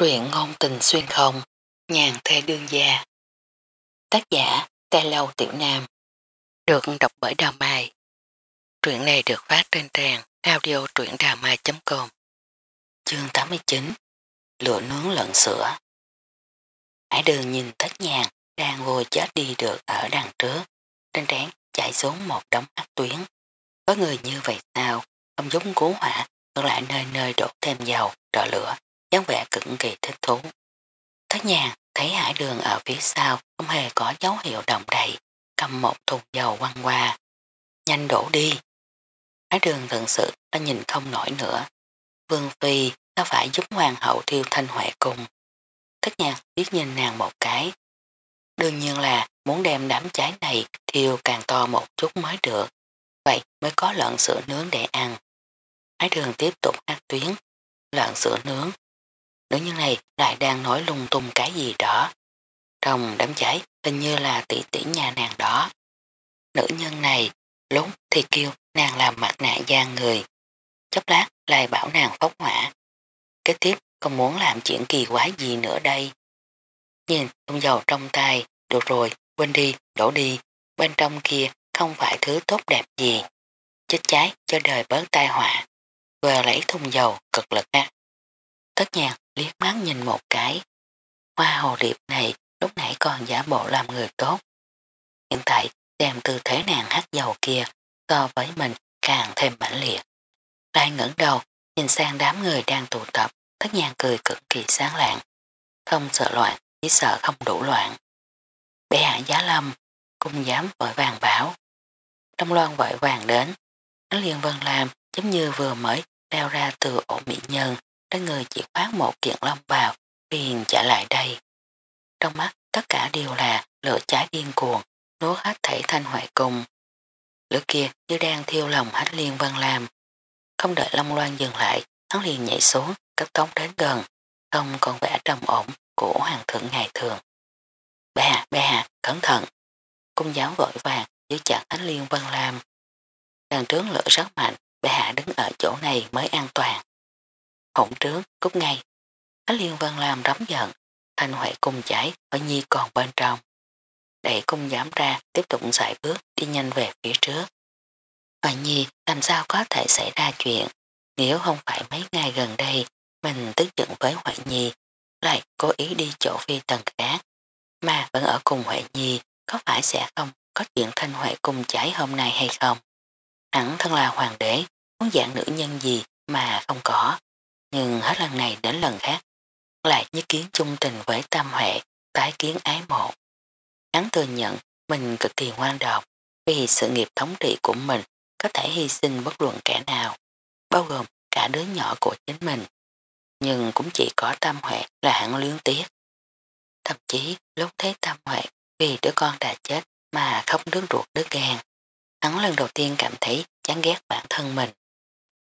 Truyện ngôn tình xuyên không, nhàn thê đương gia. Tác giả, Tê Lâu Tiểu Nam. Được đọc bởi Đào Mai. Truyện này được phát trên trang audio truyệnđàmai.com Chương 89 Lửa nướng lợn sữa Hải đường nhìn tất nhàn đang vô chết đi được ở đằng trước. Trên trán chạy xuống một đống ác tuyến. Có người như vậy sao? Không giống cứu hỏa, ngược lại nơi nơi đổ thêm dầu, trợ lửa, dáng vẻ cực kỳ thích thú. Thất nhàng thấy hải đường ở phía sau không hề có dấu hiệu động đậy, cầm một thùng dầu quăng qua. Nhanh đổ đi. Hải đường thật sự đã nhìn không nổi nữa. Vương Phi có phải giúp hoàng hậu thiêu thanh huệ cùng. Thất nhạc biết nhìn nàng một cái. Đương nhiên là muốn đem đám cháy này thiêu càng to một chút mới được. Vậy mới có lợn sữa nướng để ăn. Hải đường tiếp tục hát tuyến. Lợn sữa nướng Nữ nhân này lại đang nói lung tung cái gì đó. Trong đám cháy hình như là tỷ tỷ nhà nàng đó. Nữ nhân này lúc thì kêu nàng làm mặt nạ gian người. Chấp lát lại bảo nàng phóng hỏa. Kế tiếp còn muốn làm chuyện kỳ quái gì nữa đây. Nhìn thùng dầu trong tay, được rồi, quên đi, đổ đi. Bên trong kia không phải thứ tốt đẹp gì. Chết cháy cho đời bớt tai họa. Vừa lấy thùng dầu cực lực ác. Tất nhạc liếc mắt nhìn một cái. Hoa hồ điệp này lúc nãy còn giả bộ làm người tốt. Hiện tại xem tư thế nàng hát dầu kia so với mình càng thêm mãnh liệt. Lai ngẩng đầu nhìn sang đám người đang tụ tập tất nhàng cười cực kỳ sáng lạng. Không sợ loạn, chỉ sợ không đủ loạn. Bé hạ giá lâm, cung dám vội vàng bảo. Trong loan vội vàng đến, Ánh liền vân làm giống như vừa mới leo ra từ ổ mỹ nhân Đến người chỉ khoát một kiện lâm vào, liền trả lại đây. Trong mắt tất cả đều là lửa cháy điên cuồng, nuốt hết thể thanh hoại cùng. Lửa kia như đang thiêu lòng Hách liên Văn làm. Không đợi Long Loan dừng lại, hắn liền nhảy xuống, cấp tống đến gần, không còn vẻ trầm ổn của hoàng thượng ngày thường. Bè hạ, bè hạ, cẩn thận. Cung giáo vội vàng giữ chặt ánh liên Văn làm. Đàn trướng lửa rất mạnh, bè hạ đứng ở chỗ này mới an toàn hỗn trước, cút ngay. Ánh liên vân làm rắm giận, thanh huệ cung chảy, ở nhi còn bên trong. Đẩy cung giảm ra, tiếp tục giải bước, đi nhanh về phía trước. Hoài nhi làm sao có thể xảy ra chuyện, nếu không phải mấy ngày gần đây, mình tức giận với hoại nhi, lại cố ý đi chỗ phi tầng khác, mà vẫn ở cùng Huệ Nhi, có phải sẽ không có chuyện thanh Huệ cung chảy hôm nay hay không? Hẳn thân là hoàng đế, muốn dạng nữ nhân gì mà không có nhưng hết lần này đến lần khác, lại như kiến chung tình với Tam Huệ, tái kiến ái mộ. Hắn thừa nhận mình cực kỳ ngoan độc, vì sự nghiệp thống trị của mình có thể hy sinh bất luận kẻ nào, bao gồm cả đứa nhỏ của chính mình. Nhưng cũng chỉ có Tam Huệ là hắn luyến tiếc. Thậm chí lúc thấy Tam Huệ vì đứa con đã chết mà khóc đứt ruột đứt gan. Hắn lần đầu tiên cảm thấy chán ghét bản thân mình.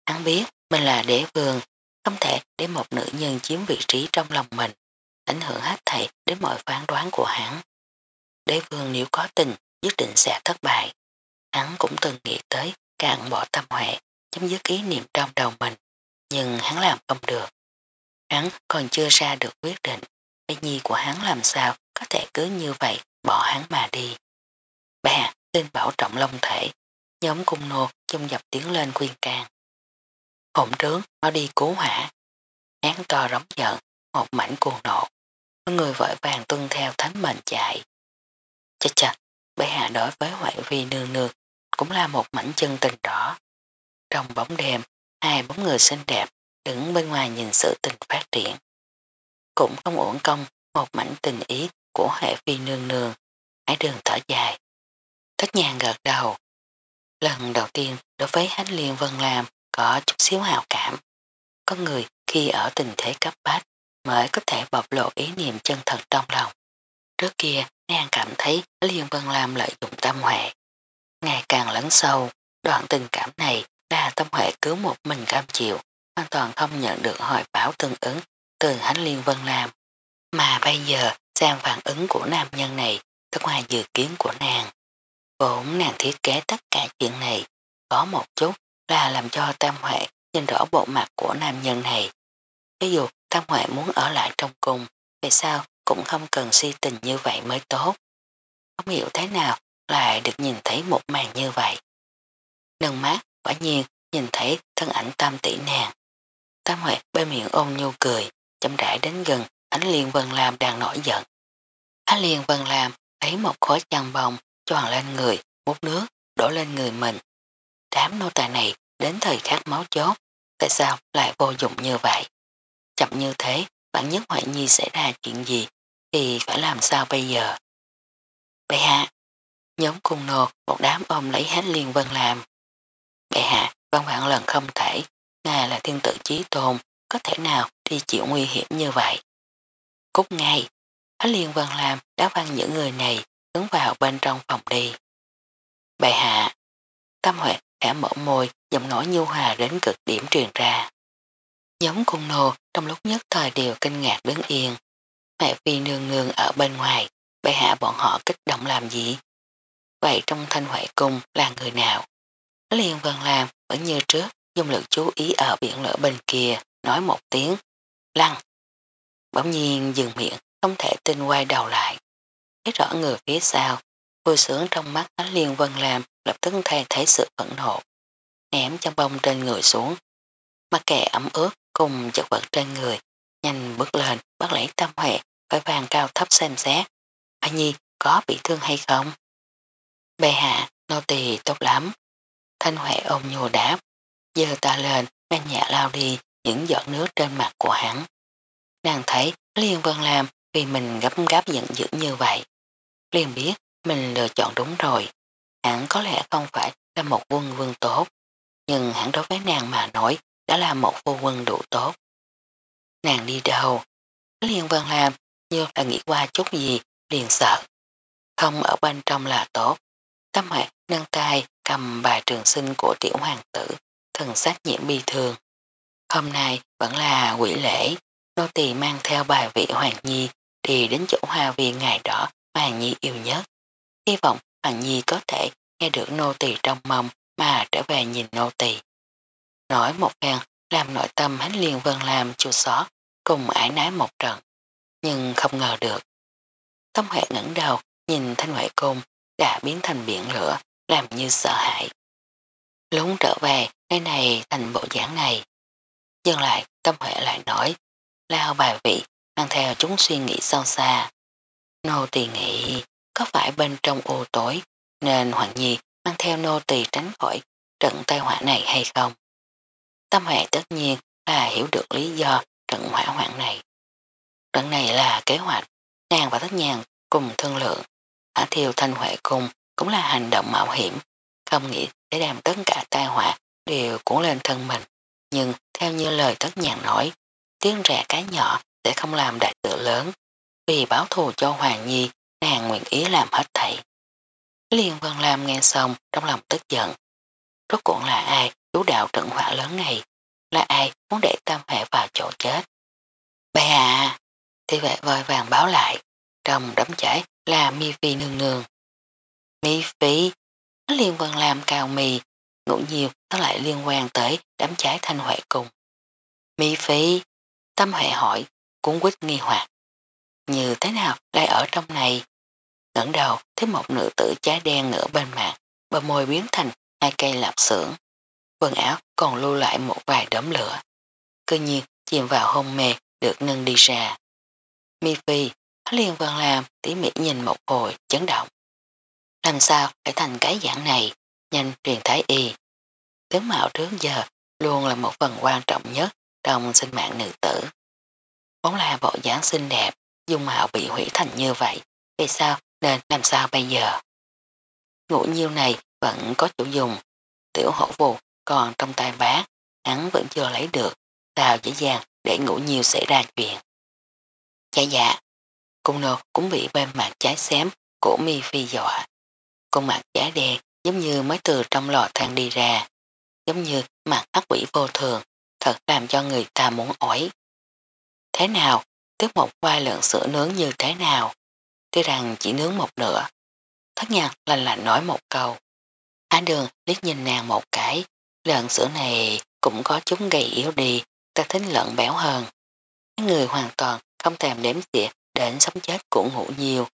Hắn biết mình là đế vương không thể để một nữ nhân chiếm vị trí trong lòng mình, ảnh hưởng hết thảy đến mọi phán đoán của hắn. Đế vương nếu có tình, nhất định sẽ thất bại. Hắn cũng từng nghĩ tới cạn bỏ tâm huệ, chấm dứt ý niệm trong đầu mình, nhưng hắn làm không được. Hắn còn chưa ra được quyết định, bé nhi của hắn làm sao có thể cứ như vậy bỏ hắn mà đi. Bà, tên bảo trọng long thể, nhóm cung nô chung dập tiếng lên khuyên can. Hôm trước nó đi cứu hỏa. án to rống giận, một mảnh cuồng nộ. Có người vội vàng tuân theo thánh mệnh chạy. Chà chà, bệ hạ đối với hoại vi nương nương cũng là một mảnh chân tình đỏ. Trong bóng đêm, hai bóng người xinh đẹp đứng bên ngoài nhìn sự tình phát triển. Cũng không uổng công một mảnh tình ý của hệ phi nương nương, hãy đường thở dài. Thất nhàng gật đầu. Lần đầu tiên đối với Hánh Liên Vân làm có chút xíu hào cảm. Có người khi ở tình thế cấp bách mới có thể bộc lộ ý niệm chân thật trong lòng. Trước kia, nàng cảm thấy Liên Vân Lam lợi dụng tâm huệ. Ngày càng lấn sâu, đoạn tình cảm này là tâm huệ cứu một mình cam chịu, hoàn toàn không nhận được hồi báo tương ứng từ Hánh Liên Vân Lam. Mà bây giờ, sang phản ứng của nam nhân này thật ngoài dự kiến của nàng. Vốn nàng thiết kế tất cả chuyện này, có một chút là làm cho Tam Huệ nhìn rõ bộ mặt của nam nhân này. Ví dụ Tam Huệ muốn ở lại trong cung, về sao cũng không cần si tình như vậy mới tốt. Không hiểu thế nào lại được nhìn thấy một màn như vậy. Nâng mắt, quả nhiên nhìn thấy thân ảnh tam tỷ nàng. Tam Huệ bên miệng ôn nhu cười, chậm rãi đến gần Ánh Liên Vân Lam đang nổi giận. Ánh Liên Vân Lam lấy một khối chăn bông choàn lên người, múc nước, đổ lên người mình. Đám nô tài này đến thời khắc máu chốt, tại sao lại vô dụng như vậy? Chậm như thế, bản nhất Hoại Nhi xảy ra chuyện gì, thì phải làm sao bây giờ? Bệ hạ, nhóm cung nô một đám ôm lấy hết Liên Vân làm. Bệ hạ, văn vạn lần không thể, ngài là thiên tử chí tôn, có thể nào đi chịu nguy hiểm như vậy? Cút ngay, hát Liên Vân làm đã văn những người này hướng vào bên trong phòng đi. Bệ hạ, Tâm Huệ khẽ mở môi, giọng nói nhu hòa đến cực điểm truyền ra. Giống cung nô trong lúc nhất thời đều kinh ngạc đứng yên. Mẹ phi nương nương ở bên ngoài, bệ hạ bọn họ kích động làm gì? Vậy trong thanh huệ cung là người nào? Liên Vân làm vẫn như trước, dùng lực chú ý ở biển lửa bên kia, nói một tiếng, lăng. Bỗng nhiên dừng miệng, không thể tin quay đầu lại. Thấy rõ người phía sau, vui sướng trong mắt ánh liên vân làm lập tức thay thấy sự phẫn nộ. Ném chăn bông trên người xuống. Mặc kệ ấm ướt cùng chật vật trên người, nhanh bước lên, bắt lấy tâm huệ, phải vàng cao thấp xem xét. A Nhi có bị thương hay không? Bệ hạ, nô tỳ tốt lắm. Thanh Huệ ôm nhô đáp, Giờ ta lên, men nhẹ lao đi những giọt nước trên mặt của hắn. Nàng thấy Liên Vân làm vì mình gấp gáp giận dữ như vậy. Liên biết mình lựa chọn đúng rồi. Hắn có lẽ không phải là một quân vương tốt, nhưng hắn đối với nàng mà nói đã là một vô quân đủ tốt. Nàng đi đâu? Liên Vân làm như là nghĩ qua chút gì, liền sợ. Không ở bên trong là tốt. Tâm hại nâng tay cầm bài trường sinh của tiểu hoàng tử, thần sát nhiễm bi thường. Hôm nay vẫn là quỷ lễ, nô tỳ mang theo bài vị Hoàng Nhi đi đến chỗ hoa viên ngày đó Hoàng Nhi yêu nhất. Hy vọng Hoàng Nhi có thể nghe được nô tỳ trong mông mà trở về nhìn nô tỳ. Nói một phen làm nội tâm hắn liền vân làm chua xót cùng ải nái một trận, nhưng không ngờ được. Tông Huệ ngẩng đầu nhìn thanh huệ cung đã biến thành biển lửa làm như sợ hãi. Lúng trở về nơi này thành bộ dáng này. Dừng lại Tâm Huệ lại nói lao bài vị mang theo chúng suy nghĩ sâu xa. Nô tỳ nghĩ có phải bên trong ô tối nên Hoàng Nhi mang theo nô tỳ tránh khỏi trận tai họa này hay không? Tâm Huệ tất nhiên là hiểu được lý do trận hỏa hoạn này. Trận này là kế hoạch, nàng và tất nhàn cùng thương lượng. Hả thiêu thanh huệ cùng cũng là hành động mạo hiểm, không nghĩ để làm tất cả tai họa đều cuốn lên thân mình. Nhưng theo như lời tất nhàn nói, tiếng rẻ cái nhỏ sẽ không làm đại sự lớn. Vì báo thù cho Hoàng Nhi, nàng nguyện ý làm hết thảy. Liên Vân Lam nghe xong trong lòng tức giận. Rốt cuộc là ai chú đạo trận hỏa lớn này? Là ai muốn để tam hệ vào chỗ chết? Bè à! Thì vệ vội vàng báo lại. Trong đấm chảy là mi phi nương nương. Mi phi? Liên Vân Lam cao mì, ngủ nhiều nó lại liên quan tới đám cháy thanh huệ cùng. Mi phi? Tâm hệ hỏi, cũng quýt nghi hoặc. Như thế nào lại ở trong này? ngẩng đầu thấy một nữ tử trái đen nửa bên mạng, bờ môi biến thành hai cây lạp xưởng. Quần áo còn lưu lại một vài đốm lửa. Cơ nhiên chìm vào hôn mê được nâng đi ra. Mi Phi, Liên Vân làm tỉ mỉ nhìn một hồi chấn động. Làm sao phải thành cái dạng này, nhanh truyền thái y. Tướng mạo trước giờ luôn là một phần quan trọng nhất trong sinh mạng nữ tử. Vốn là bộ dáng xinh đẹp, dung mạo bị hủy thành như vậy, vì sao nên làm sao bây giờ? Ngũ nhiêu này vẫn có chủ dùng, tiểu hổ vụ còn trong tay bác, hắn vẫn chưa lấy được, sao dễ dàng để ngũ nhiêu xảy ra chuyện. Dạ dạ, cung nô cũng bị bên mặt trái xém của mi phi dọa. Con mặt trái đen giống như mới từ trong lò than đi ra, giống như mặt ác quỷ vô thường, thật làm cho người ta muốn ổi. Thế nào, tiếp một vài lượng sữa nướng như thế nào? Tuy rằng chỉ nướng một nửa. Thất nhạc lành lành nói một câu. Á đường liếc nhìn nàng một cái, lợn sữa này cũng có chúng gầy yếu đi, ta thích lợn béo hơn. Mấy người hoàn toàn không thèm đếm xỉa đến sống chết của ngủ nhiều.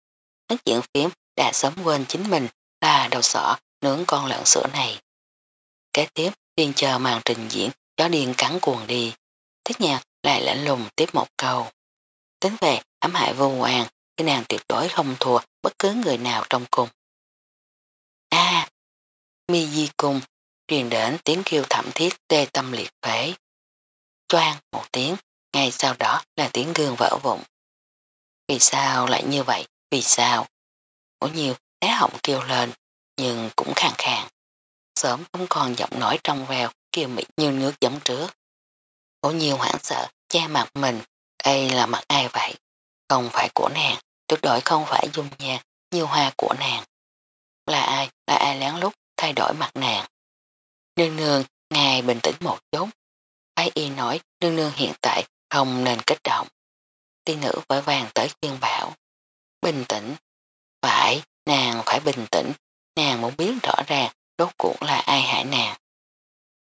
Nói chuyện phím đã sớm quên chính mình là đầu sỏ nướng con lợn sữa này. Kế tiếp, điên chờ màn trình diễn chó điên cắn cuồng đi. Thiết nhạc lại lạnh lùng tiếp một câu. Tính về ám hại vô hoàng thì nàng tuyệt đối không thua bất cứ người nào trong cùng. A, mi di cung, truyền đến tiếng kêu thảm thiết tê tâm liệt phế. Choang một tiếng, ngay sau đó là tiếng gương vỡ vụn. Vì sao lại như vậy? Vì sao? Ngũ nhiều té họng kêu lên, nhưng cũng khàn khàn. Sớm không còn giọng nói trong veo, kêu mị như nước giống trước. Ngũ nhiều hoảng sợ, che mặt mình, đây là mặt ai vậy? Không phải của nàng, tuyệt đối không phải dung nhan, như hoa của nàng. Là ai? Là ai lén lúc thay đổi mặt nàng? Nương nương, ngài bình tĩnh một chút. Ái y nói nương nương hiện tại không nên kích động. Tiên nữ vội vàng tới khuyên bảo. Bình tĩnh. Phải, nàng phải bình tĩnh. Nàng muốn biết rõ ràng đốt cuộn là ai hại nàng.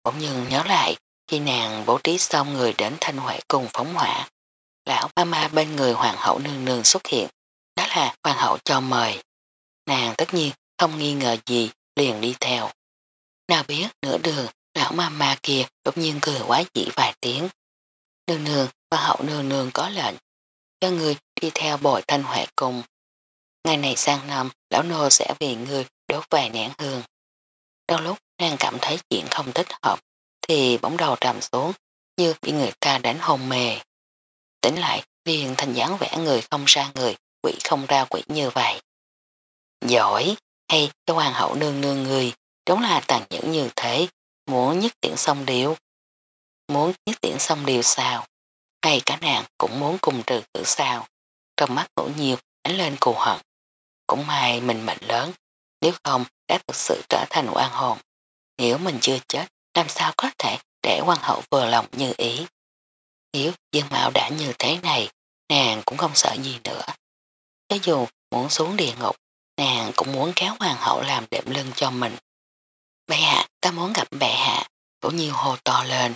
Bỗng nhưng nhớ lại khi nàng bố trí xong người đến thanh huệ cùng phóng hỏa. Lão ba ma bên người hoàng hậu nương nương xuất hiện. Đó là hoàng hậu cho mời. Nàng tất nhiên không nghi ngờ gì, liền đi theo. Nào biết nửa đường, lão mama kia đột nhiên cười quá dị vài tiếng. Nương nương, hoàng hậu nương nương có lệnh cho người đi theo bồi thanh huệ cùng. Ngày này sang năm, lão nô sẽ vì người đốt vài nén hương. Trong lúc nàng cảm thấy chuyện không thích hợp, thì bóng đầu trầm xuống, như bị người ta đánh hồn mề. Tỉnh lại liền thành dáng vẽ người không ra người, quỷ không ra quỷ như vậy. Giỏi, hay cho hoàng hậu nương nương người, đúng là tàn nhẫn như thế, muốn nhất tiện xong điệu. Muốn nhất tiện xong điều sao? Ngay cả nàng cũng muốn cùng trừ tử sao? Trong mắt ngủ nhiều ánh lên cù hận. Cũng may mình mệnh lớn, nếu không đã thực sự trở thành oan hồn. Nếu mình chưa chết, làm sao có thể để quan hậu vừa lòng như ý. Nếu dương mạo đã như thế này, nàng cũng không sợ gì nữa. Cho dù muốn xuống địa ngục, nàng cũng muốn kéo hoàng hậu làm đệm lưng cho mình. Bệ hạ, ta muốn gặp bệ hạ, cổ nhiều hồ to lên.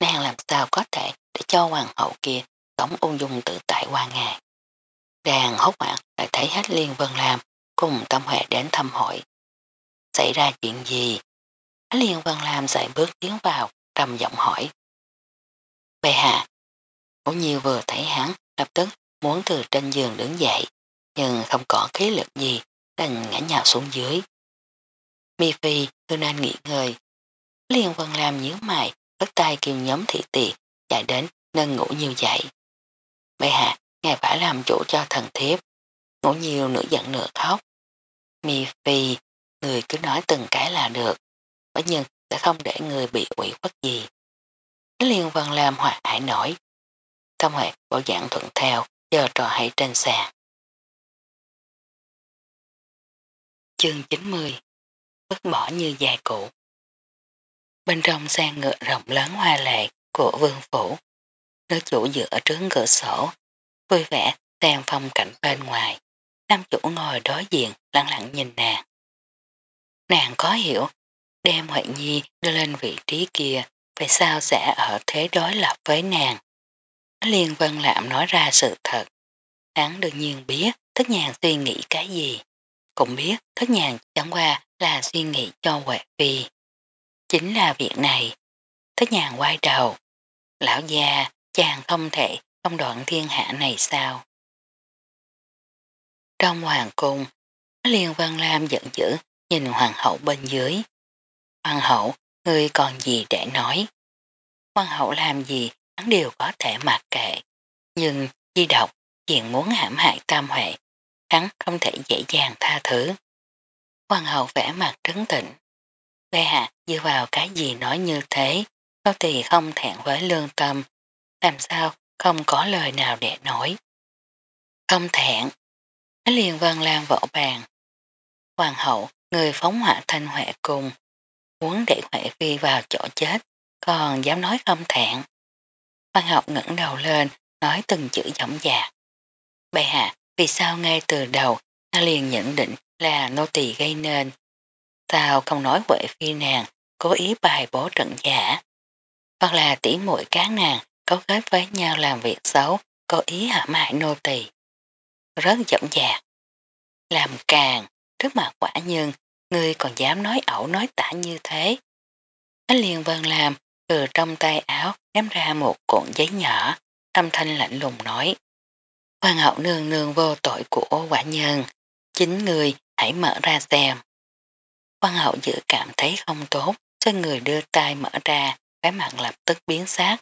Nàng làm sao có thể để cho hoàng hậu kia sống ung dung tự tại qua ngày. Đàn hốt hoảng lại thấy hết Liên Vân làm cùng Tâm Huệ đến thăm hội. Xảy ra chuyện gì? Liên Vân làm dạy bước tiến vào, trầm giọng hỏi. Bệ hạ, Ngũ Nhiêu vừa thấy hắn, lập tức muốn từ trên giường đứng dậy, nhưng không có khí lực gì, đành ngã nhào xuống dưới. Mi Phi, tôi nên nghỉ ngơi. Liên Vân làm nhíu mày, bắt tay kêu nhóm thị tì, chạy đến nâng ngủ nhiều dậy. Bệ hạ, ngài phải làm chủ cho thần thiếp. Ngủ nhiều nửa giận nửa khóc. Mi Phi, người cứ nói từng cái là được. Bởi nhưng sẽ không để người bị ủy khuất gì. Liên Vân làm hòa ải nổi. Tâm Huệ bộ dạng thuận theo, giờ trò hay trên sàn. Chương 90 Bất bỏ như dài cũ Bên trong sang ngựa rộng lớn hoa lệ của vương phủ, nữ chủ dựa trước cửa sổ, vui vẻ xem phong cảnh bên ngoài. Nam chủ ngồi đối diện lặng lặng nhìn nàng. Nàng có hiểu, đem Huệ Nhi đưa lên vị trí kia, về sao sẽ ở thế đối lập với nàng. Liên Vân Lạm nói ra sự thật. Hắn đương nhiên biết thất nhàn suy nghĩ cái gì. Cũng biết thất nhàn chẳng qua là suy nghĩ cho Huệ Phi. Chính là việc này. Thất nhàn quay đầu. Lão già, chàng không thể không đoạn thiên hạ này sao? Trong hoàng cung, Liên Văn Lam giận dữ nhìn hoàng hậu bên dưới. Hoàng hậu, ngươi còn gì để nói? Hoàng hậu làm gì, hắn đều có thể mặc kệ. Nhưng di độc, chuyện muốn hãm hại tam huệ, hắn không thể dễ dàng tha thứ. Hoàng hậu vẽ mặt trấn tịnh. Bê hạ dựa vào cái gì nói như thế, có thì không thẹn với lương tâm, làm sao không có lời nào để nói. Không thẹn, Cái liền văn lan vỗ bàn. Hoàng hậu, người phóng hỏa thanh huệ cùng, muốn để Huệ Phi vào chỗ chết, còn dám nói không thẹn. Văn học ngẩng đầu lên, nói từng chữ giọng dạc. Bệ hạ, vì sao ngay từ đầu ta liền nhận định là nô tỳ gây nên? Sao không nói Huệ Phi nàng cố ý bài bố trận giả? Hoặc là tỉ muội cán nàng cấu kết với nhau làm việc xấu, cố ý hạ mại nô tỳ. Rất giọng dạc. Làm càng, trước mặt quả nhân, ngươi còn dám nói ẩu nói tả như thế. Hắn liền vân làm, từ trong tay áo ném ra một cuộn giấy nhỏ, âm thanh lạnh lùng nói. Hoàng hậu nương nương vô tội của quả nhân, chính người hãy mở ra xem. Hoàng hậu dự cảm thấy không tốt, cho người đưa tay mở ra, cái mặt lập tức biến sát.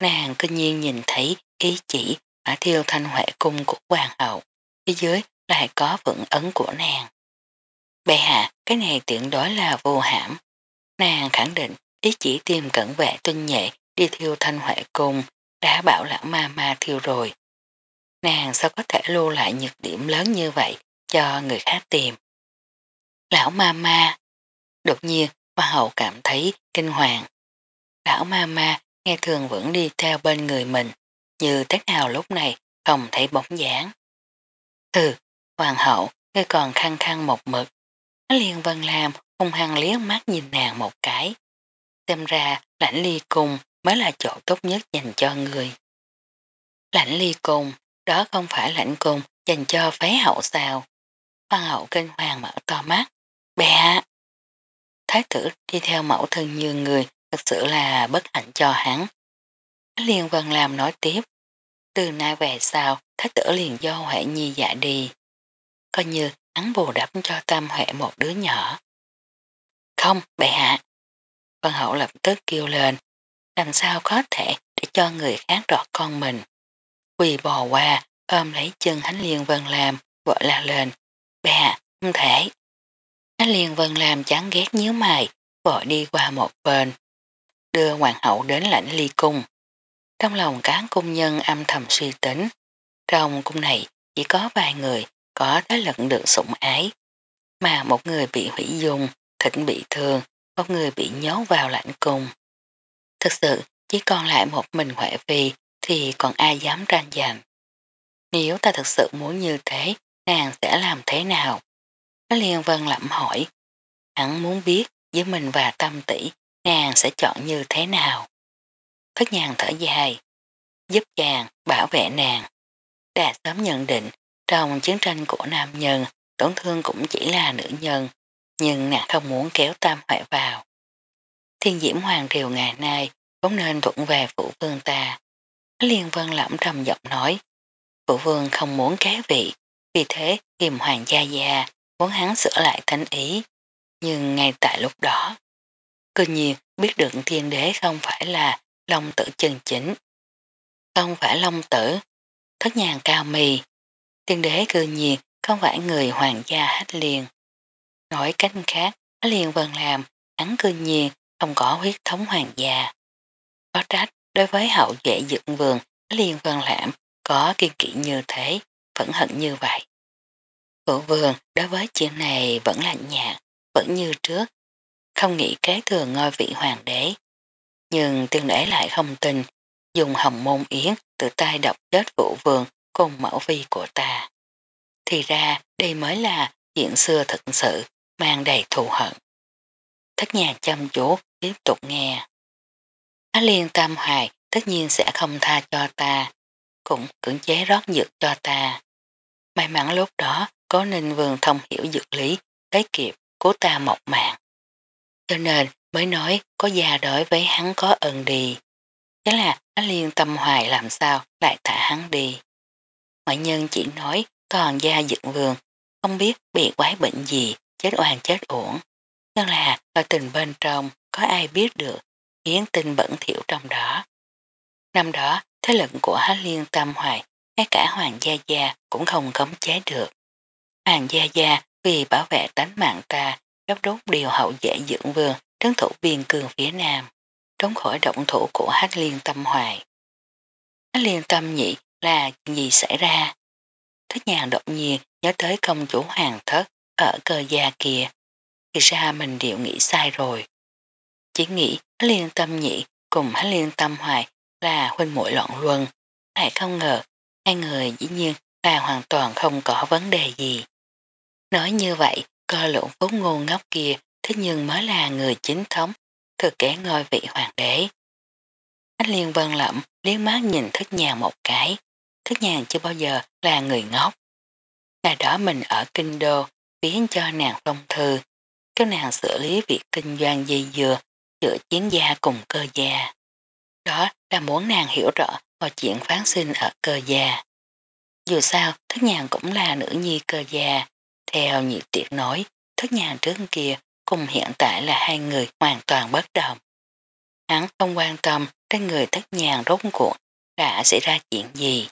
Nàng kinh nhiên nhìn thấy ý chỉ hỏa thiêu thanh huệ cung của hoàng hậu, phía dưới lại có vững ấn của nàng. Bệ hạ, cái này tiện đối là vô hãm. Nàng khẳng định ý chỉ tìm cẩn vệ tinh nhẹ đi thiêu thanh huệ cung, đã bảo lão ma ma thiêu rồi. Nàng sao có thể lưu lại nhược điểm lớn như vậy cho người khác tìm. Lão ma ma, đột nhiên hoa hậu cảm thấy kinh hoàng. Lão ma ma nghe thường vẫn đi theo bên người mình, như thế nào lúc này không thấy bóng dáng. Ừ, hoàng hậu, ngươi còn khăn khăn một mực. Nó liền vân làm hung hăng liếc mắt nhìn nàng một cái. Xem ra lãnh ly cung mới là chỗ tốt nhất dành cho người. Lãnh ly cung, đó không phải lãnh cung dành cho phái hậu sao. Hoàng hậu kinh hoàng mở to mắt. Bè hạ! Thái tử đi theo mẫu thân như người thật sự là bất hạnh cho hắn. Liên Vân làm nói tiếp. Từ nay về sau, thái tử liền do Huệ Nhi dạ đi. Coi như hắn bù đắp cho Tam Huệ một đứa nhỏ. Không, bệ hạ. Văn hậu lập tức kêu lên. Làm sao có thể để cho người khác đọt con mình. Quỳ bò qua, ôm lấy chân hắn Liên Vân làm, vội la lên. Bệ hạ, không thể. Hắn Liên Vân làm chán ghét nhíu mày, vội đi qua một bên. Đưa hoàng hậu đến lãnh ly cung. Trong lòng cán cung nhân âm thầm suy tính. Trong cung này chỉ có vài người có thế lực được sủng ái. Mà một người bị hủy dung, thịnh bị thương, một người bị nhốt vào lãnh cung. Thực sự chỉ còn lại một mình Huệ Phi thì còn ai dám tranh giành. Nếu ta thực sự muốn như thế, nàng sẽ làm thế nào? Nó liên vân lẩm hỏi. Hắn muốn biết với mình và tâm tỷ nàng sẽ chọn như thế nào. Thất nhàng thở dài, giúp chàng bảo vệ nàng. Đã sớm nhận định trong chiến tranh của nam nhân, tổn thương cũng chỉ là nữ nhân, nhưng nàng không muốn kéo tam hoại vào. Thiên diễm hoàng triều ngày nay vốn nên thuận về phụ vương ta. Liên vân lẩm trầm giọng nói phụ vương không muốn kế vị, vì thế kiềm hoàng gia gia, muốn hắn sửa lại thánh ý nhưng ngay tại lúc đó, cơ nhiên biết được thiên đế không phải là long tử chân chính không phải long tử, thất nhàng cao mì Tiên đế cư nhiên không phải người hoàng gia hết liền. Nói cách khác liền vần làm hắn cư nhiên không có huyết thống hoàng gia. Có trách đối với hậu dễ dựng vườn liền vân làm có kiên kỵ như thế phẫn hận như vậy. Cổ vườn đối với chuyện này vẫn lạnh nhạt, vẫn như trước, không nghĩ kế thừa ngôi vị hoàng đế. Nhưng tiên đế lại không tin, dùng hồng môn yến tự tay độc chết vụ vườn cùng mẫu vi của ta. Thì ra đây mới là chuyện xưa thật sự, mang đầy thù hận. Thất nhà chăm chú tiếp tục nghe. Á liên tam hoài tất nhiên sẽ không tha cho ta, cũng cưỡng chế rót dược cho ta. May mắn lúc đó có nên vườn thông hiểu dược lý, tới kịp, của ta một mạng. Cho nên mới nói có già đối với hắn có ơn đi. Chứ là á liên tâm hoài làm sao lại thả hắn đi. Mọi nhân chỉ nói toàn gia dựng vườn, không biết bị quái bệnh gì, chết oan chết uổng. Nhưng là ở tình bên trong có ai biết được khiến tinh bẩn thiểu trong đó. Năm đó, thế lực của hắn liên tâm hoài, ngay cả hoàng gia gia cũng không cấm chế được. Hoàng gia gia vì bảo vệ tánh mạng ta gấp rút điều hậu dễ dưỡng vương trấn thủ biên cường phía nam, trốn khỏi động thủ của hát liên tâm hoài. Hát liên tâm nhị là gì xảy ra? Thích nhàng đột nhiên nhớ tới công chủ hoàng thất ở cơ gia kia. Thì ra mình đều nghĩ sai rồi. Chỉ nghĩ hát liên tâm nhị cùng hát liên tâm hoài là huynh muội loạn luân. Lại không ngờ hai người dĩ nhiên là hoàn toàn không có vấn đề gì. Nói như vậy, cơ lộn phúc ngô ngốc kia thế nhưng mới là người chính thống, thực kẻ ngôi vị hoàng đế. Ách liên vân lẩm liếc mắt nhìn thức nhàn một cái thất nhàn chưa bao giờ là người ngốc. Ngày đó mình ở kinh đô biến cho nàng phong thư, kêu nàng xử lý việc kinh doanh dây dừa giữa chiến gia cùng cơ gia. Đó là muốn nàng hiểu rõ mọi chuyện phán sinh ở cơ gia. Dù sao, thất nhàn cũng là nữ nhi cơ gia. Theo nhị tiệc nói, thất nhàn trước kia cùng hiện tại là hai người hoàn toàn bất đồng. Hắn không quan tâm đến người thất nhàn rốt cuộc đã xảy ra chuyện gì.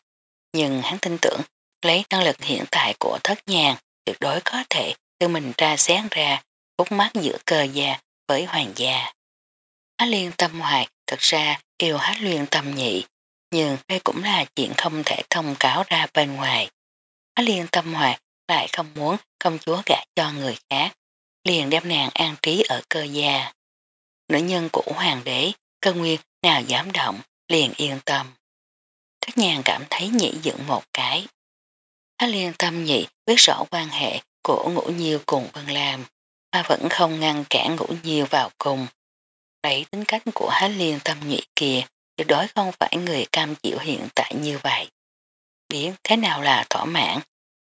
Nhưng hắn tin tưởng, lấy năng lực hiện tại của thất nhàn, tuyệt đối có thể tự mình ra sáng ra bút mắt giữa cơ gia với hoàng gia. Hát liên tâm hoài, thật ra yêu hát liên tâm nhị, nhưng đây cũng là chuyện không thể thông cáo ra bên ngoài. Hát liên tâm hoài lại không muốn công chúa gả cho người khác, liền đem nàng an trí ở cơ gia. Nữ nhân của hoàng đế, cơ nguyên nào dám động, liền yên tâm. Các nhàng cảm thấy nhị dựng một cái. Há liên tâm nhị biết rõ quan hệ của ngũ nhiêu cùng Vân Lam mà vẫn không ngăn cản ngũ nhiêu vào cùng. Đấy tính cách của há liên tâm nhị kia tuyệt đối không phải người cam chịu hiện tại như vậy. Biết thế nào là thỏa mãn,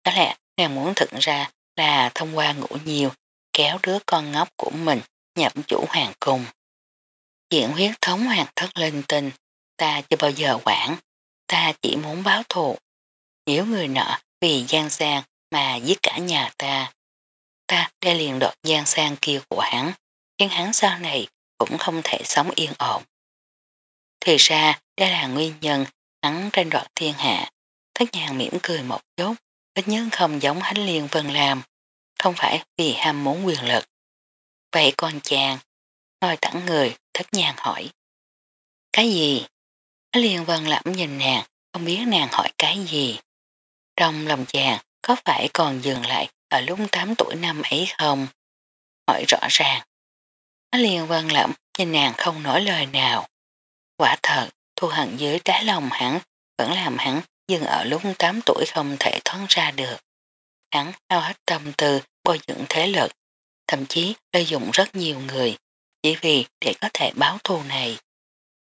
đó là nàng muốn thực ra là thông qua ngũ nhiều kéo đứa con ngốc của mình nhập chủ hoàng cung. Chuyện huyết thống hoàng thất linh tinh, ta chưa bao giờ quản, ta chỉ muốn báo thù. Nếu người nọ vì gian sang mà giết cả nhà ta, ta đã liền đoạt gian sang kia của hắn, khiến hắn sau này cũng không thể sống yên ổn. Thì ra, đây là nguyên nhân hắn tranh đoạt thiên hạ. Thất nhàng mỉm cười một chút, ít nhất không giống hánh liên vân làm, không phải vì ham muốn quyền lực. Vậy con chàng, ngồi thẳng người, thất nhàng hỏi. Cái gì? Liên vân lẩm nhìn nàng, không biết nàng hỏi cái gì. Trong lòng chàng, có phải còn dừng lại ở lúc 8 tuổi năm ấy không? Hỏi rõ ràng. Liên vân lẩm nhìn nàng không nói lời nào. Quả thật, thu hận dưới trái lòng hắn vẫn làm hắn dừng ở lúc 8 tuổi không thể thoát ra được. Hắn hao hết tâm tư bồi dưỡng thế lực, thậm chí lợi dụng rất nhiều người, chỉ vì để có thể báo thù này.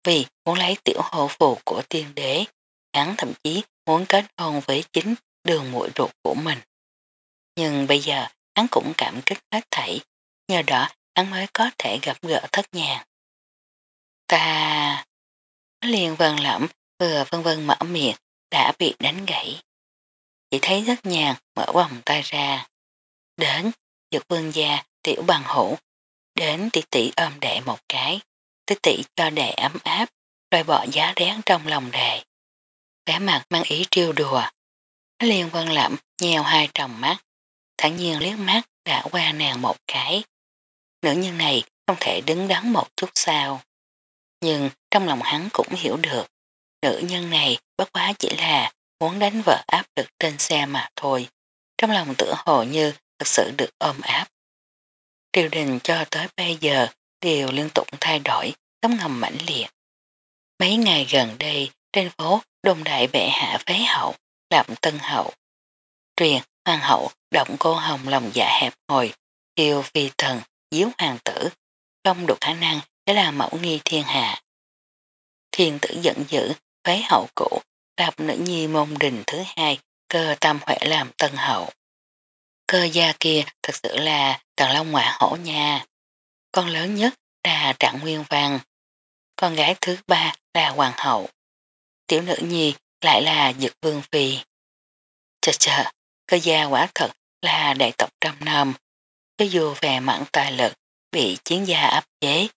Vì muốn lấy tiểu hộ phù của tiên đế, hắn thậm chí muốn kết hôn với chính đường muội ruột của mình. Nhưng bây giờ hắn cũng cảm kích hết thảy, nhờ đó hắn mới có thể gặp gỡ thất nhàng. Ta... Liền vần lẩm vừa vân vân mở miệng đã bị đánh gãy. Chỉ thấy rất nhàn mở vòng tay ra. Đến, dược vương gia tiểu bằng hữu. Đến tỷ tỷ ôm đệ một cái. Tỷ tỷ cho đệ ấm áp, rồi bỏ giá rén trong lòng đệ. Vẻ mặt mang ý triêu đùa. Liên vân lẩm nheo hai tròng mắt. Thẳng nhiên liếc mắt đã qua nàng một cái. Nữ nhân này không thể đứng đắn một chút sao. Nhưng trong lòng hắn cũng hiểu được. Nữ nhân này bất quá chỉ là muốn đánh vợ áp lực trên xe mà thôi. Trong lòng tựa hồ như thật sự được ôm áp. Triều đình cho tới bây giờ đều liên tục thay đổi, tấm ngầm mãnh liệt. Mấy ngày gần đây, trên phố đông đại bệ hạ phế hậu, làm tân hậu. Truyền, hoàng hậu, động cô hồng lòng dạ hẹp hồi, yêu phi thần, diếu hoàng tử, không đủ khả năng để làm mẫu nghi thiên hạ. Thiên tử giận dữ, phế hậu cũ, lập nữ nhi môn đình thứ hai, cơ tam huệ làm tân hậu. Cơ gia kia thật sự là tàng long ngoại hổ nha. Con lớn nhất là trạng nguyên văn. Con gái thứ ba là hoàng hậu. Tiểu nữ nhi lại là dực vương phi. Chờ chờ, cơ gia quả thật là đại tộc trăm năm. Cho dù về mặn tài lực bị chiến gia áp chế,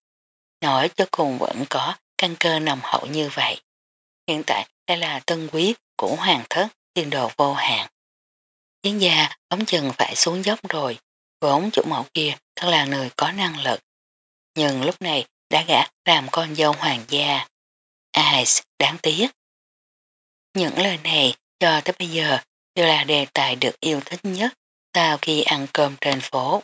nói cho cùng vẫn có căn cơ nồng hậu như vậy. Hiện tại đây là tân quý của hoàng thất tiền đồ vô hạn. Chiến gia bóng chừng phải xuống dốc rồi, vốn chủ mẫu kia thật là người có năng lực. Nhưng lúc này đã gã làm con dâu hoàng gia. Ai đáng tiếc. Những lời này cho tới bây giờ đều là đề tài được yêu thích nhất sau khi ăn cơm trên phố.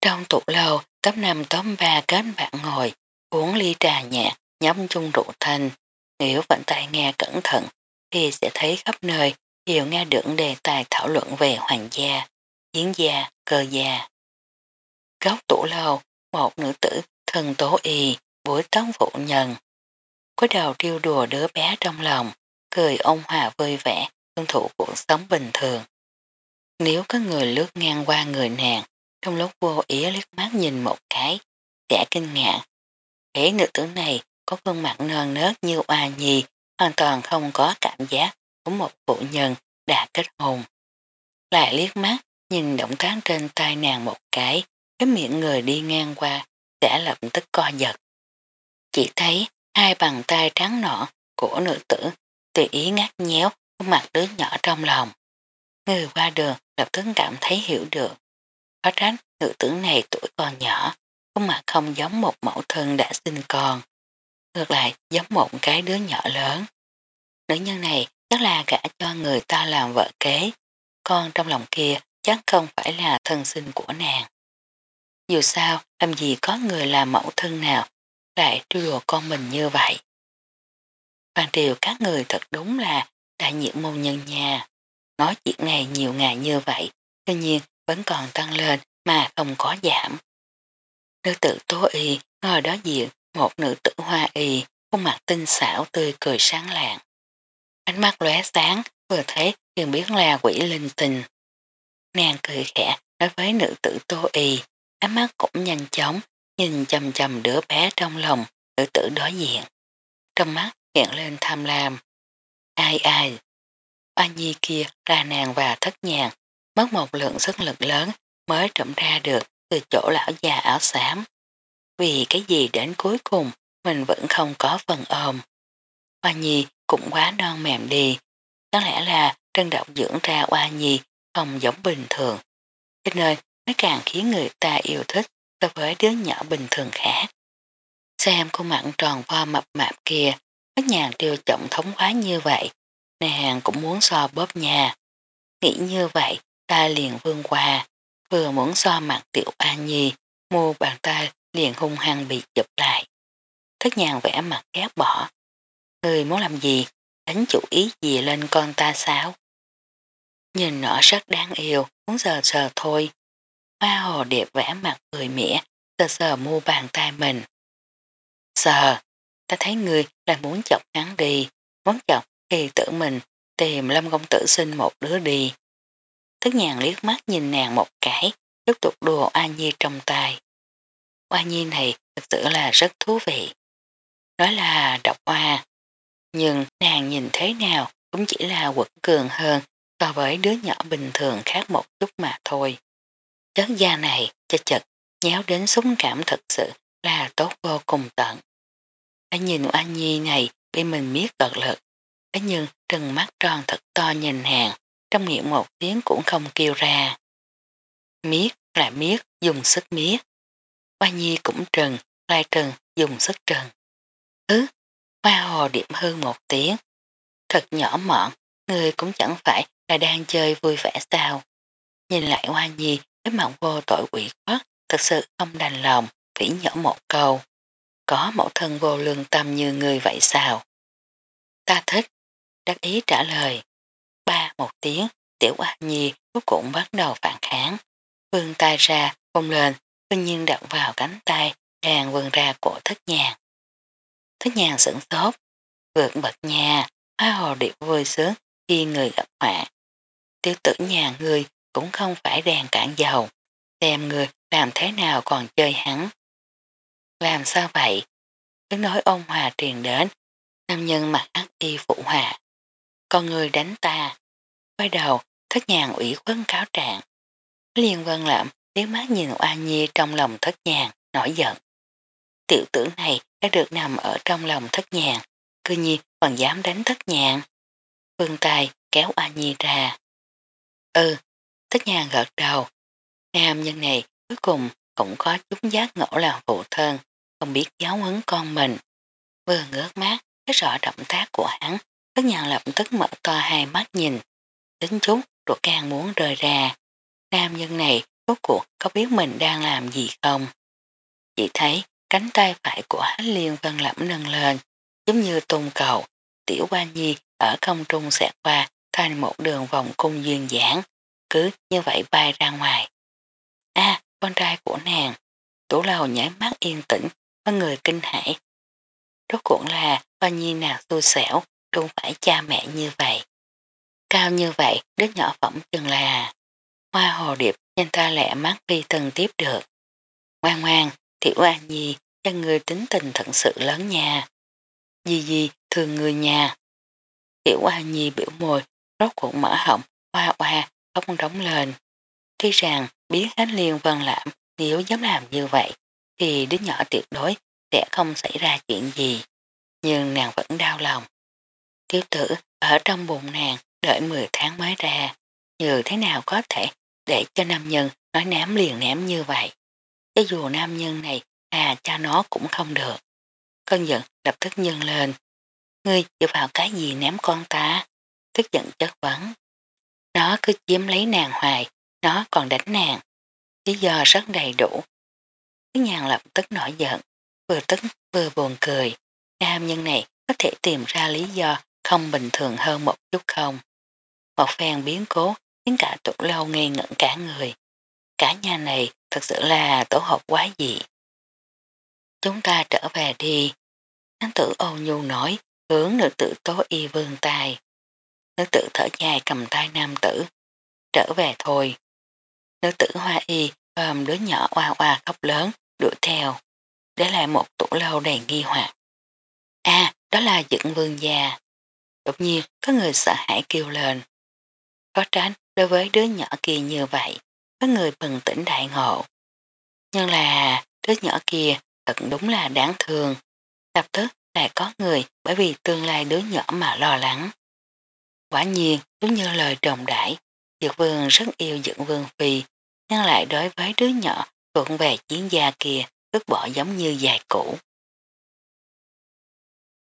Trong tủ lâu, tấm năm tóm ba kết bạn ngồi, uống ly trà nhạt, nhắm chung rượu thanh. Nếu vẫn tay nghe cẩn thận thì sẽ thấy khắp nơi đều nghe được đề tài thảo luận về hoàng gia, diễn gia, cơ gia. Góc tủ lầu một nữ tử thần tố y, buổi tóc phụ nhân. cúi đầu trêu đùa đứa bé trong lòng, cười ôn hòa vui vẻ, tuân thủ cuộc sống bình thường. Nếu có người lướt ngang qua người nàng, trong lúc vô ý liếc mắt nhìn một cái, sẽ kinh ngạc. Thế nữ tử này có gương mặt non nớt như oa nhi, hoàn toàn không có cảm giác của một phụ nhân đã kết hôn. Lại liếc mắt, nhìn động tác trên tay nàng một cái, cái miệng người đi ngang qua, sẽ lập tức co giật. Chỉ thấy hai bàn tay trắng nọ của nữ tử tùy ý ngắt nhéo mặt đứa nhỏ trong lòng. Người qua đường lập tức cảm thấy hiểu được. Khó tránh nữ tử này tuổi còn nhỏ, khuôn mặt không giống một mẫu thân đã sinh con. Ngược lại giống một cái đứa nhỏ lớn. Nữ nhân này chắc là gã cho người ta làm vợ kế, con trong lòng kia chắc không phải là thân sinh của nàng. Dù sao, làm gì có người làm mẫu thân nào lại trêu đùa con mình như vậy. Hoàng điều các người thật đúng là đại nhiệm môn nhân nhà. Nói chuyện ngày nhiều ngày như vậy, tuy nhiên vẫn còn tăng lên mà không có giảm. Nữ tử tố y ngồi đó diện một nữ tử hoa y, khuôn mặt tinh xảo tươi cười sáng lạng. Ánh mắt lóe sáng, vừa thấy liền biết là quỷ linh tình. Nàng cười khẽ nói với nữ tử tô y, ánh mắt cũng nhanh chóng, nhìn chầm chầm đứa bé trong lòng, nữ tử đối diện. Trong mắt hiện lên tham lam. Ai ai? Ba nhi kia là nàng và thất nhàng, mất một lượng sức lực lớn mới trộm ra được từ chỗ lão già áo xám. Vì cái gì đến cuối cùng mình vẫn không có phần ôm. Ba nhi cũng quá non mềm đi. Có lẽ là trân độc dưỡng ra Ba nhi không giống bình thường. Cho nên nó càng khiến người ta yêu thích so với đứa nhỏ bình thường khác. Xem cô mặn tròn vo mập mạp kia, các nhàn tiêu trọng thống quá như vậy, nàng cũng muốn so bóp nhà. Nghĩ như vậy, ta liền vương qua, vừa muốn so mặt tiểu an nhi, mua bàn tay liền hung hăng bị chụp lại. Thất nhàn vẽ mặt ghét bỏ. Người muốn làm gì, đánh chủ ý gì lên con ta sao? Nhìn nó rất đáng yêu, muốn giờ sờ thôi. Hoa hồ điệp vẽ mặt cười mỉa, sờ sờ mua bàn tay mình. Sờ, ta thấy người là muốn chọc hắn đi, muốn chọc thì tự mình tìm lâm công tử sinh một đứa đi. Thức nhàn liếc mắt nhìn nàng một cái, tiếp tục đùa A Nhi trong tay. a Nhi này thực sự là rất thú vị. Nói là độc hoa. nhưng nàng nhìn thế nào cũng chỉ là quật cường hơn so với đứa nhỏ bình thường khác một chút mà thôi. Chất da này cho chật, nhéo đến súng cảm thật sự là tốt vô cùng tận. Anh nhìn anh Nhi này bị mình miết gật lực, thế nhưng trừng mắt tròn thật to nhìn hàng, trong miệng một tiếng cũng không kêu ra. Miết là miết, dùng sức miết. Hoa Nhi cũng trừng, lai trừng, dùng sức trừng. Thứ, hoa hồ điểm hơn một tiếng. Thật nhỏ mọn, người cũng chẳng phải là đang chơi vui vẻ sao. Nhìn lại Hoa Nhi với mộng vô tội quỷ khuất, thật sự không đành lòng, phỉ nhỏ một câu. Có mẫu thân vô lương tâm như người vậy sao? Ta thích. Đắc ý trả lời. Ba một tiếng, tiểu a Nhi cuối cùng bắt đầu phản kháng. Vương tay ra, không lên, tuy nhiên đặt vào cánh tay, đang vươn ra cổ thất nhàng. Thất nhàng sửng sốt, vượt bật nhà, hoa hồ điệp vui sướng khi người gặp họa. Tiêu tử nhà người cũng không phải đèn cản dầu, xem người làm thế nào còn chơi hắn. Làm sao vậy? Tiếng nói ôn hòa truyền đến, nam nhân mặc ác y phụ hòa. Con người đánh ta. Quay đầu, thất nhàn ủy khuấn cáo trạng. Liên vân lạm tiếng mắt nhìn oa nhi trong lòng thất nhàn, nổi giận. Tiểu tử này đã được nằm ở trong lòng thất nhàn, cư nhiên còn dám đánh thất nhàn. Vương tài kéo oa nhi ra. Ừ, Tất nhàng gật đầu. Nam nhân này cuối cùng cũng có chút giác ngộ là phụ thân, không biết giáo huấn con mình. Vừa ngớt mắt, thấy rõ động tác của hắn, tất nhàng lập tức mở to hai mắt nhìn. Tính chút, ruột càng muốn rời ra. Nam nhân này rốt cuộc có biết mình đang làm gì không? Chỉ thấy cánh tay phải của hắn liên vân lẫm nâng lên, giống như tôn cầu, tiểu quan nhi ở không trung xẹt qua thành một đường vòng cung duyên dãn, cứ như vậy bay ra ngoài. a con trai của nàng, tủ lầu nhảy mắt yên tĩnh, có người kinh hãi. rốt cuộn là bao nhiêu nàng xui xẻo, không phải cha mẹ như vậy. Cao như vậy, đứa nhỏ phẩm chừng là hoa hồ điệp nhanh ta lẹ mắt đi từng tiếp được. Ngoan ngoan, tiểu an nhi, cho người tính tình thật sự lớn nha. Di di, thường người nhà. Tiểu A nhi biểu môi, rốt cuộn mở họng, hoa hoa, không đóng lên. Tuy rằng biết Khánh liền vân lãm nếu dám làm như vậy thì đứa nhỏ tuyệt đối sẽ không xảy ra chuyện gì. Nhưng nàng vẫn đau lòng. Tiểu tử ở trong bụng nàng đợi 10 tháng mới ra, như thế nào có thể để cho nam nhân nói ném liền ném như vậy. Cho dù nam nhân này à cho nó cũng không được. Cơn giận lập tức nhân lên. Ngươi dựa vào cái gì ném con ta? Tức giận chất vấn. Nó cứ chiếm lấy nàng hoài, nó còn đánh nàng. Lý do rất đầy đủ. Cái nhàn lập tức nổi giận, vừa tức vừa buồn cười. Nam nhân này có thể tìm ra lý do không bình thường hơn một chút không. Một phen biến cố khiến cả tụ lâu ngây ngẩn cả người. Cả nhà này thật sự là tổ hợp quá dị. Chúng ta trở về đi. Nắng tử ôn nhu nói, hướng nữ tử tố y vương tài. Nữ tử thở dài cầm tay nam tử. Trở về thôi. Nữ tử hoa y ôm đứa nhỏ hoa hoa khóc lớn, đuổi theo. Để lại một tủ lâu đầy nghi hoặc. À, đó là dựng vương già. Đột nhiên có người sợ hãi kêu lên. Có tránh đối với đứa nhỏ kia như vậy, có người bừng tỉnh đại ngộ. Nhưng là đứa nhỏ kia thật đúng là đáng thương. Lập tức lại có người bởi vì tương lai đứa nhỏ mà lo lắng. Quả nhiên, đúng như lời trồng đại, Dược vương rất yêu Dượng vương phi, nhưng lại đối với đứa nhỏ thuận về chiến gia kia ước bỏ giống như dài cũ.